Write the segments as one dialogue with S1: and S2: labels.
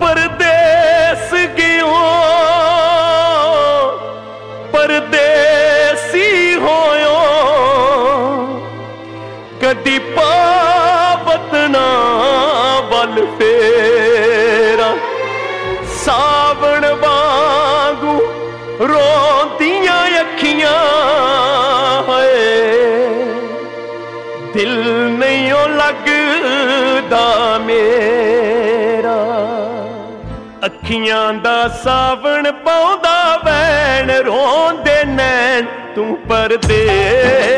S1: ਪਰਦੇਸ ਗਿਓ। ਪਰਦੇਸੀ ਹੋਇਓ। ਕਦੀ ਪਾਵਤ ਨਾ ਵੱਲ ਫੇਰਾ। ਸਾਵਣ ਵਾਂਗੂ ਰੋਂਦੀਆਂ ਅੱਖੀਆਂ ਹੋਏ। ਦਿਲ ਨਹੀਂ ਉਹ ਲੱਗਦਾ ਮੇਰਾ। ਅੱਖੀਆਂ ਦਾ ਸਾਵਣ ਪਾਉਂਦਾ ਵੈਣ ਰੋਂਦੇ ਨੈਣ ਤੂੰ ਪਰਦੇ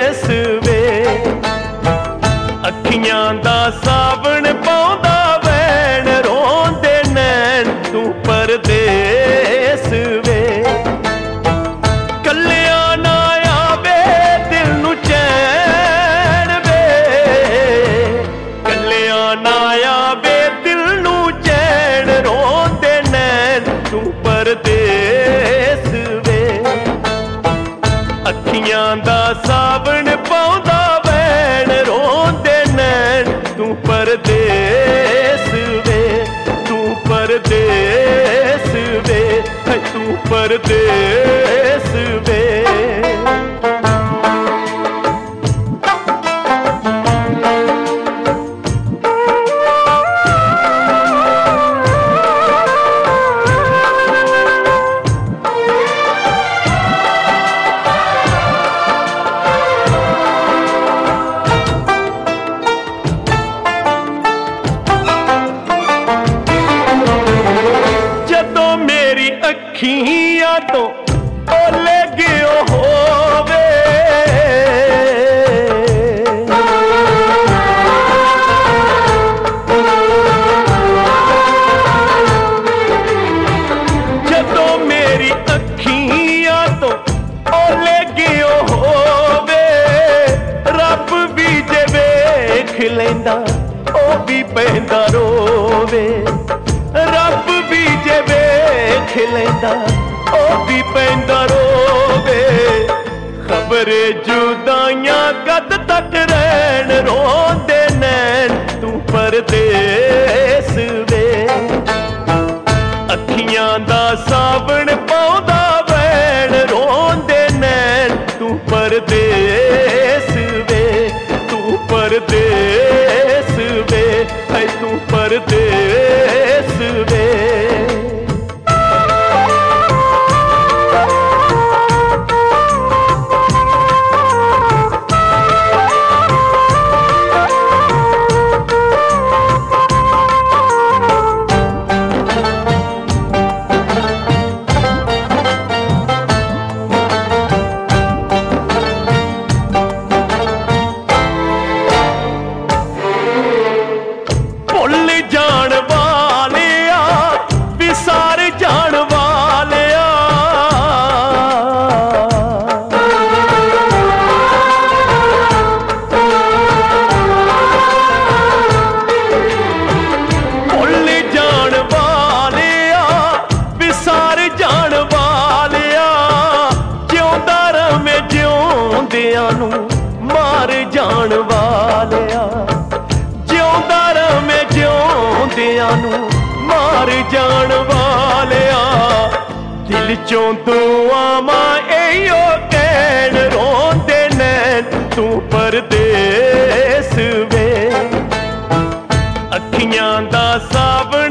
S1: ਤੂੰ ਪਰਦੇਸ ਵੇ ਹੈ ਤੂੰ ਅੱਖੀਆਂ ਤੋਂ ਓਲੇ ਗਿਓ ਹੋਵੇ ਜਦੋਂ ਮੇਰੀ ਅੱਖੀਆਂ ਤੋਂ ਓਲੇ ਗਿਓ ਹੋਵੇ ਰੱਬ ਵੀ ਜੇ ਵੇਖ ਲੈਂਦਾ ਉਹ ਵੀ ਪੈਂਦਾ ਰੋਵੇ ਵੇਖ ਉਹ ਵੀ ਪੈਂਦਾ ਰੋਵੇ। ਖਬਰੇ ਜੁਦਾਈਆਂ ਕਦ ਤੱਕ ਰਹਿਣ, ਰੋਂਦੇ ਨੈਣ, ਤੂੰ ਪਰਦੇਸ ਵੇ। ਅੱਖੀਆਂ ਦਾ ਸਾਵਣ ਪਾਉਂਦਾ ਵੈਣ, ਰੋਂਦੇ ਨੈਣ, ਤੂੰ ਪਰਦੇਸ ਵੇ। ਤੂੰ ਪਰਦੇਸ ਵੇ ਹੈ ਤੂੰ ਪਰਦੇਸ ਵੇ। ਜਿਉਂਦਿਆਂ ਨੂੰ ਮਾਰ ਜਾਣ ਵਾਲਿਆ। ਦਿਲ ਚੋਂ ਦੁਆਵਾਂ ਇਹੋ ਕਹਿਣ, ਰੋਂਦੇ ਨੇ ਤੂੰ ਪਰਦੇਸ ਵੇ। ਅੱਖੀਆਂ ਦਾ ਸਾਵਣ